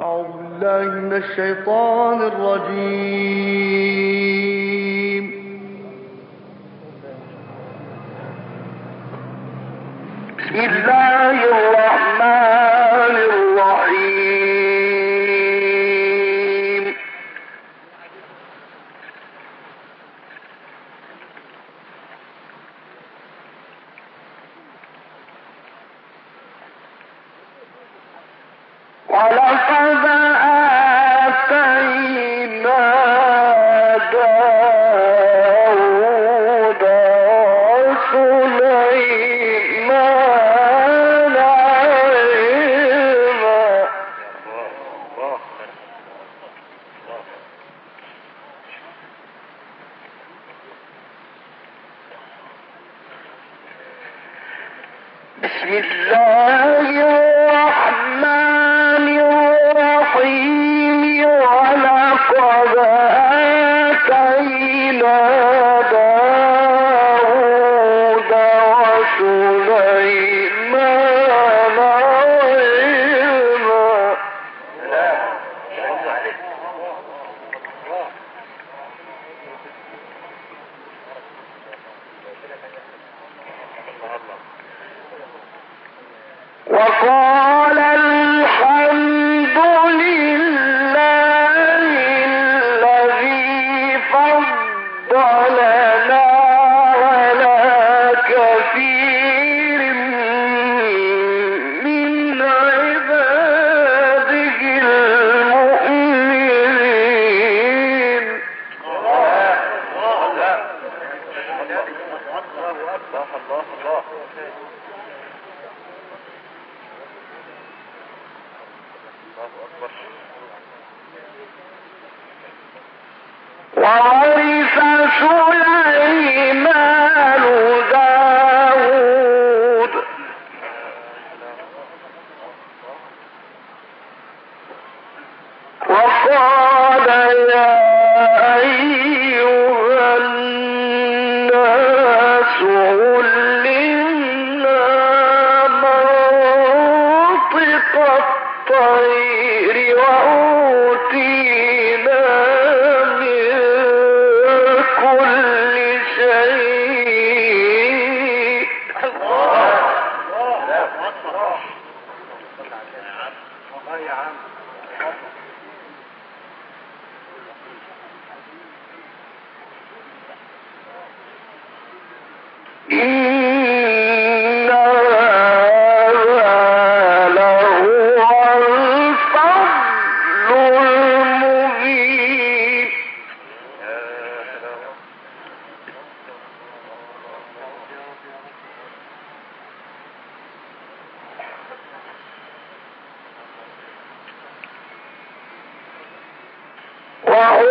من الشيطان الرجيم. بسم الله الرحمن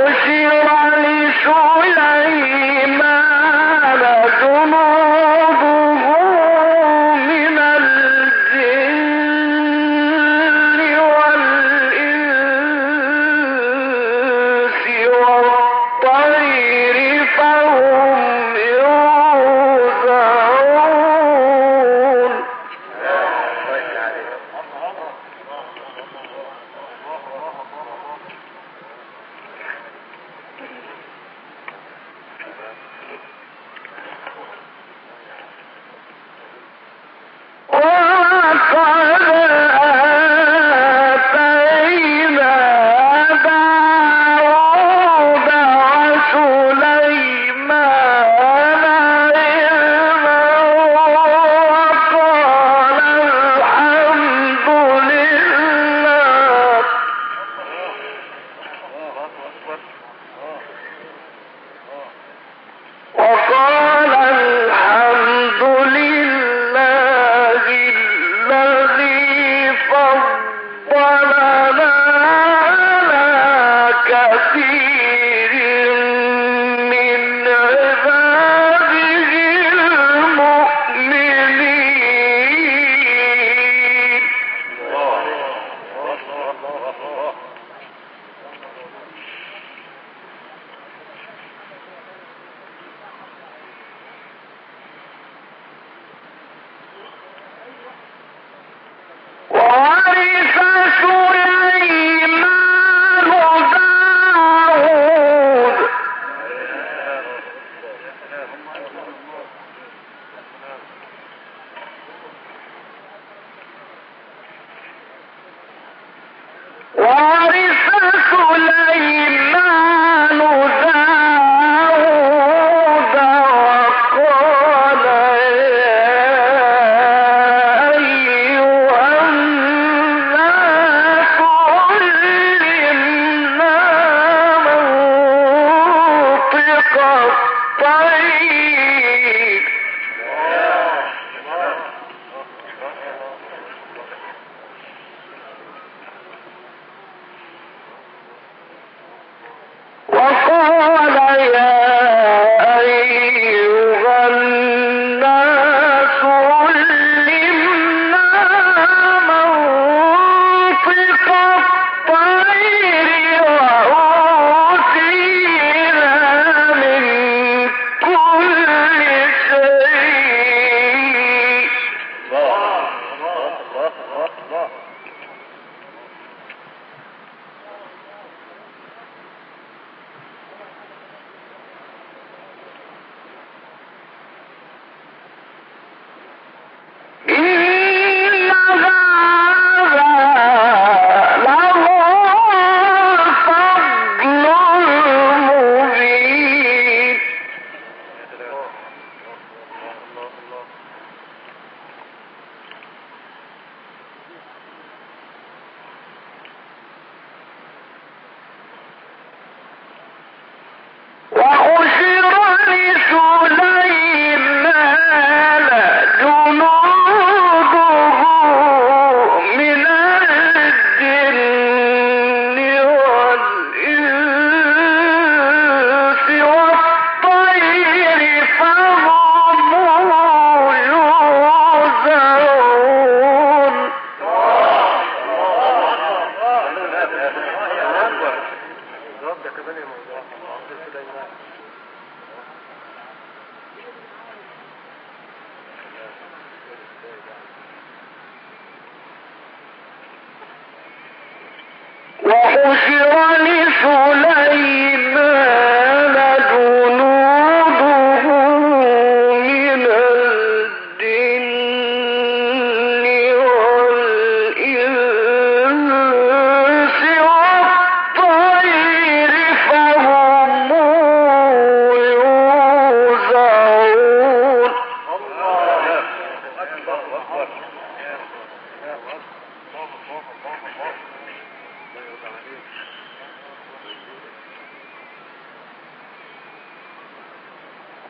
وحشر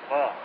ball.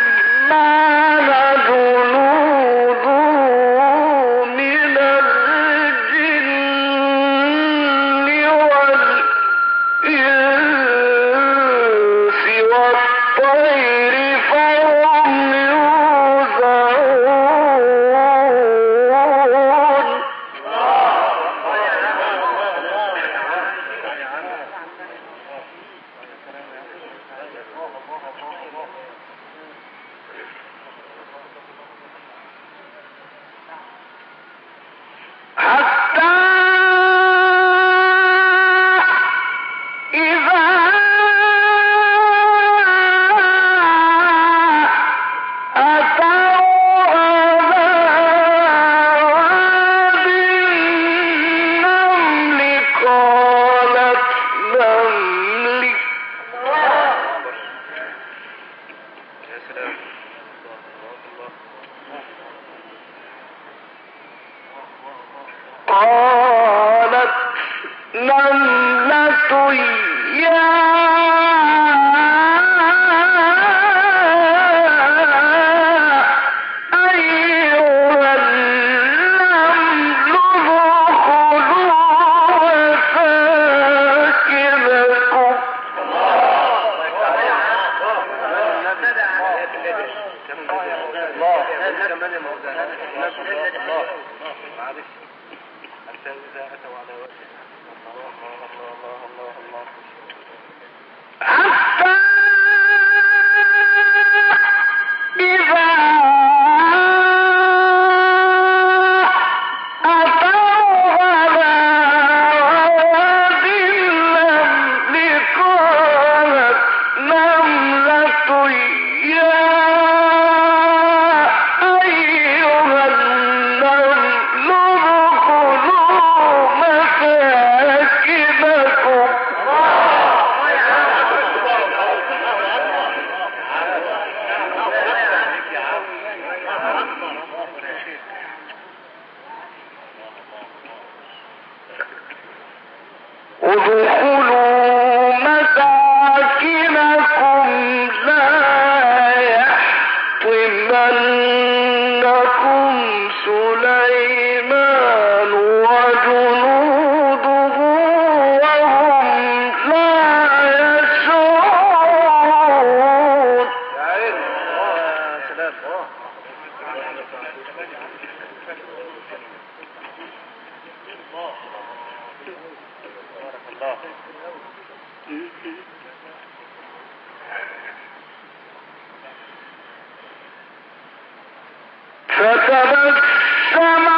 فتبسم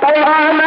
大家。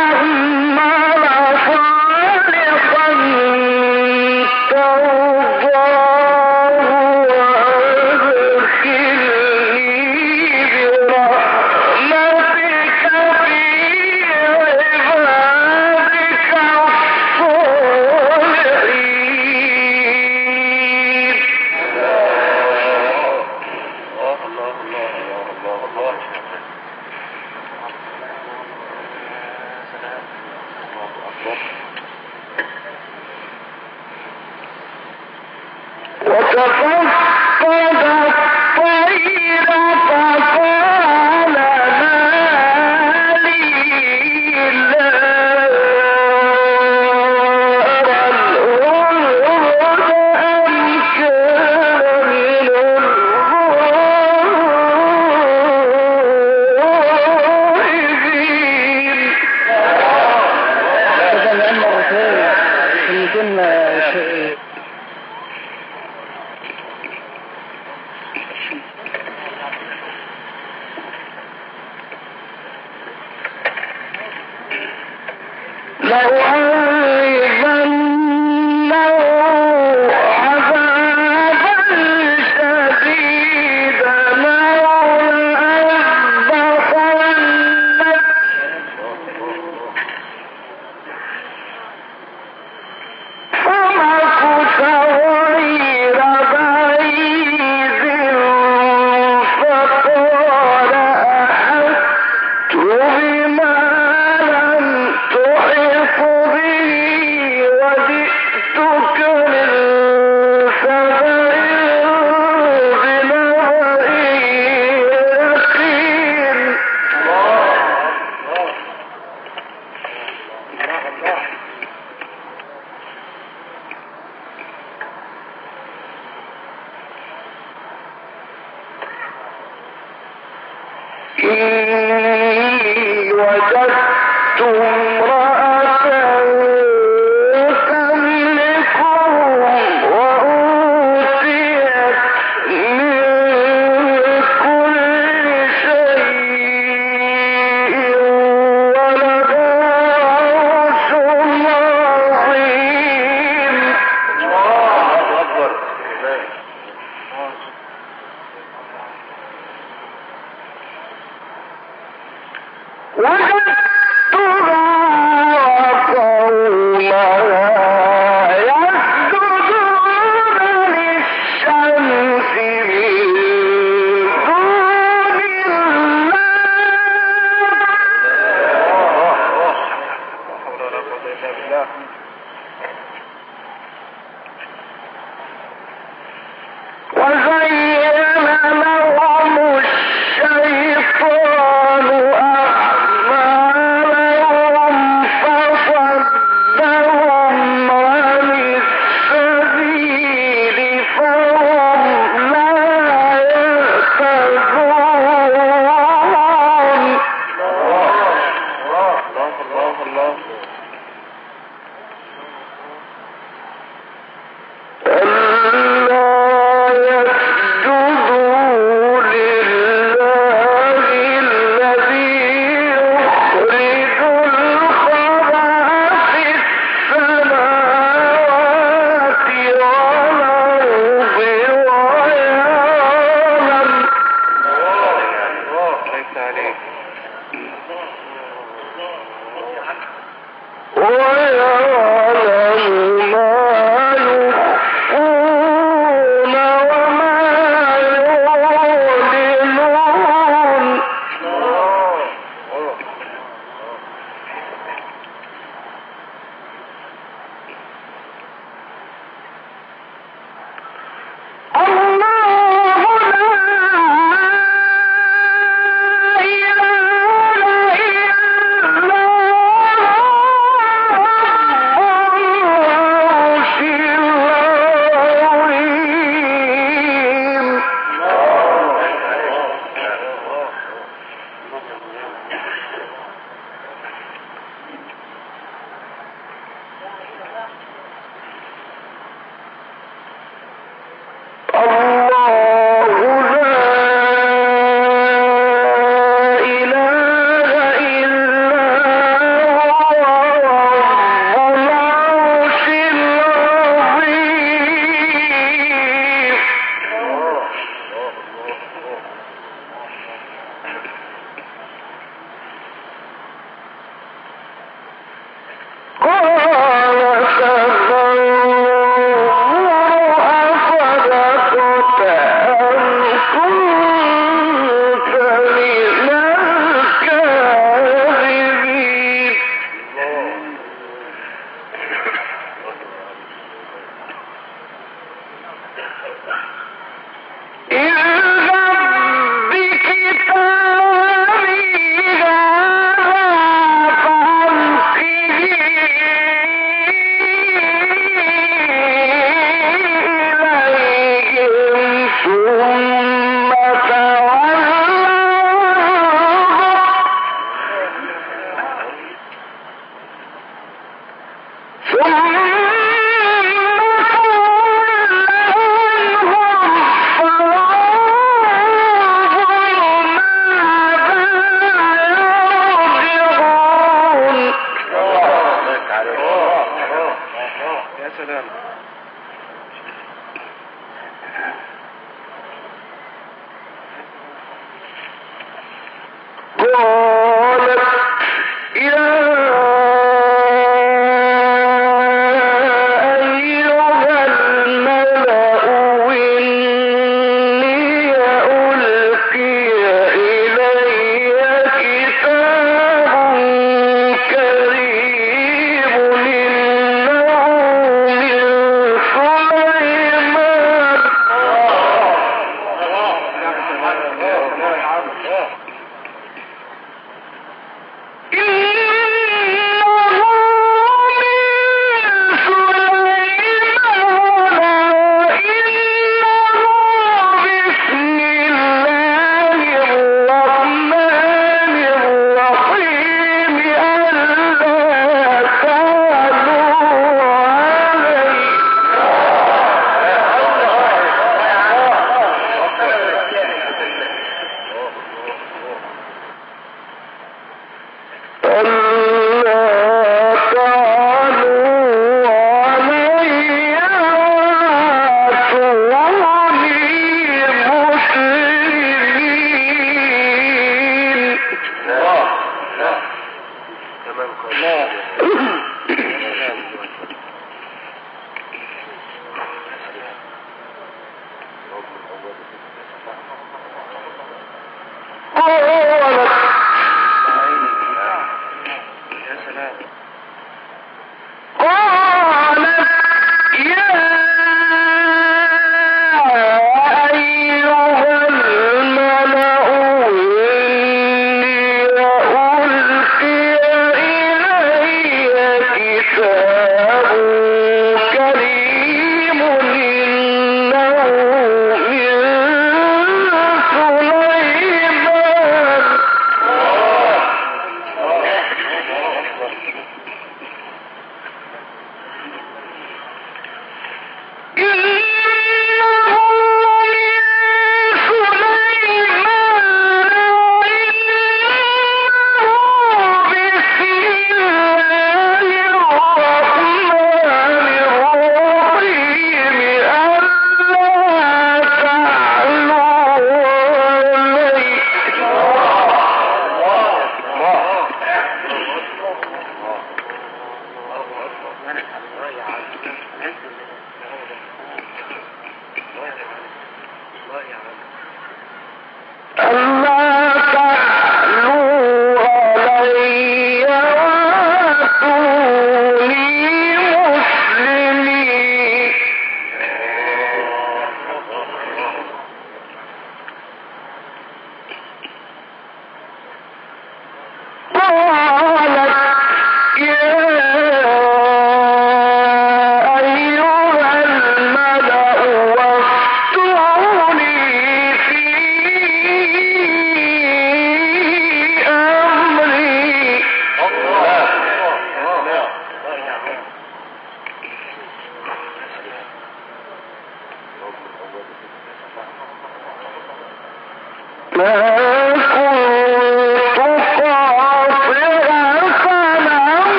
قالت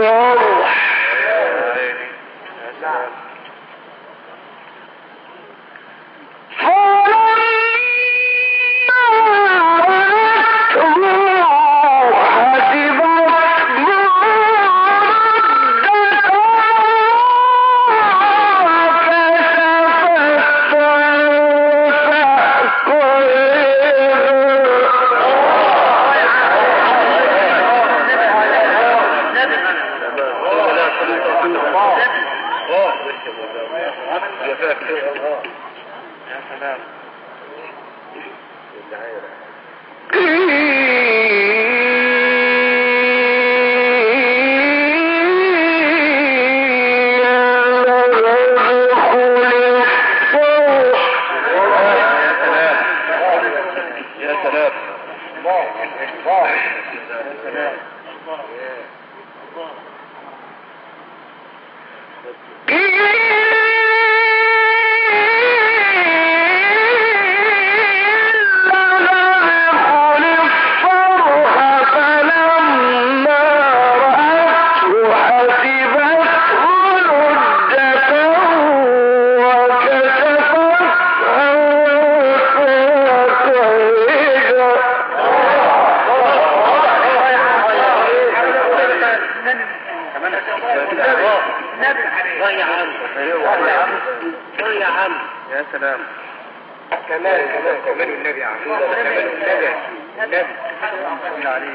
ला يا عم يا عم يا سلام كمان كمان كمان النبي يا عم كمان النبي النبي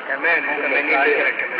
كمان كمان كمان